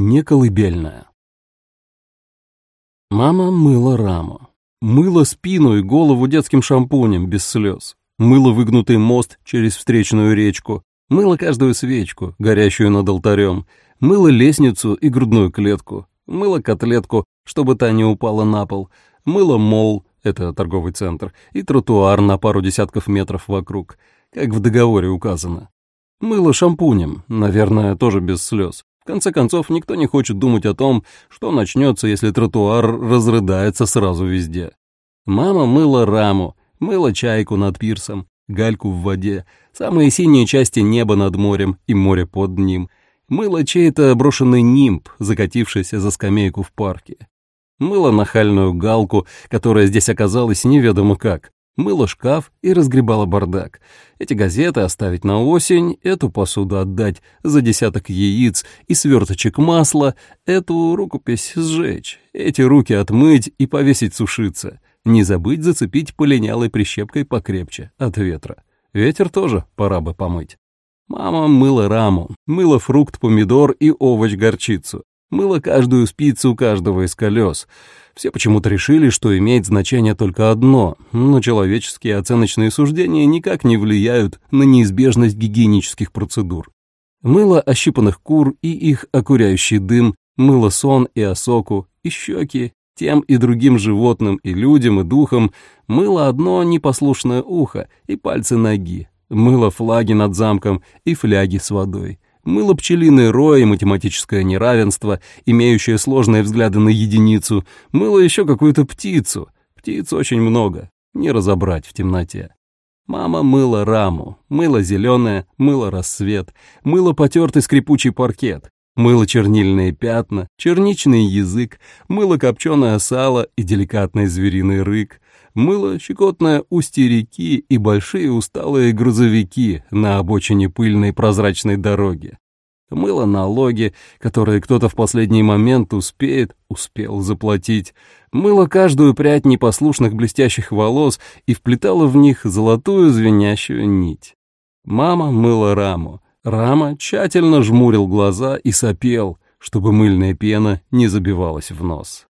не колыбельная. Мама мыла раму. Мыла спину и голову детским шампунем без слез. Мыла выгнутый мост через встречную речку. Мыла каждую свечку, горящую над алтарем. Мыла лестницу и грудную клетку. Мыла котлетку, чтобы та не упала на пол. Мыла мол, это торговый центр, и тротуар на пару десятков метров вокруг, как в договоре указано. Мыло шампунем, наверное, тоже без слез. В конце концов, никто не хочет думать о том, что начнется, если тротуар разрыдается сразу везде. Мама мыла раму, мыла чайку над пирсом, гальку в воде, самые синие части неба над морем и море под ним, мыла чей-то брошенный нимб, закатившийся за скамейку в парке. Мыла нахальную галку, которая здесь оказалась неведомо как, мыла шкаф и разгребала бардак. Эти газеты оставить на осень, эту посуду отдать за десяток яиц и сверточек масла, эту рукопись сжечь, эти руки отмыть и повесить сушиться. Не забыть зацепить полинялой прищепкой покрепче от ветра. Ветер тоже пора бы помыть. Мама мыла раму, мыла фрукт, помидор и овощ мыла каждую спицу каждого из колес — все почему-то решили, что имеет значение только одно, но человеческие оценочные суждения никак не влияют на неизбежность гигиенических процедур. Мыло ощипанных кур и их окуряющий дым, мыло сон и осоку, и щеки, тем и другим животным, и людям, и духам, мыло одно непослушное ухо и пальцы ноги, мыло флаги над замком и фляги с водой мыло пчелиный рой математическое неравенство, имеющее сложные взгляды на единицу, мыло еще какую-то птицу. Птиц очень много, не разобрать в темноте. Мама мыла раму, мыло зеленое, мыло рассвет, мыло потертый скрипучий паркет, мыло чернильные пятна, черничный язык, мыло копченое сало и деликатный звериный рык, мыло щекотное устье реки и большие усталые грузовики на обочине пыльной прозрачной дороги. Мыло налоги, которые кто-то в последний момент успеет, успел заплатить. Мыло каждую прядь непослушных блестящих волос и вплетало в них золотую звенящую нить. Мама мыла раму. Рама тщательно жмурил глаза и сопел, чтобы мыльная пена не забивалась в нос.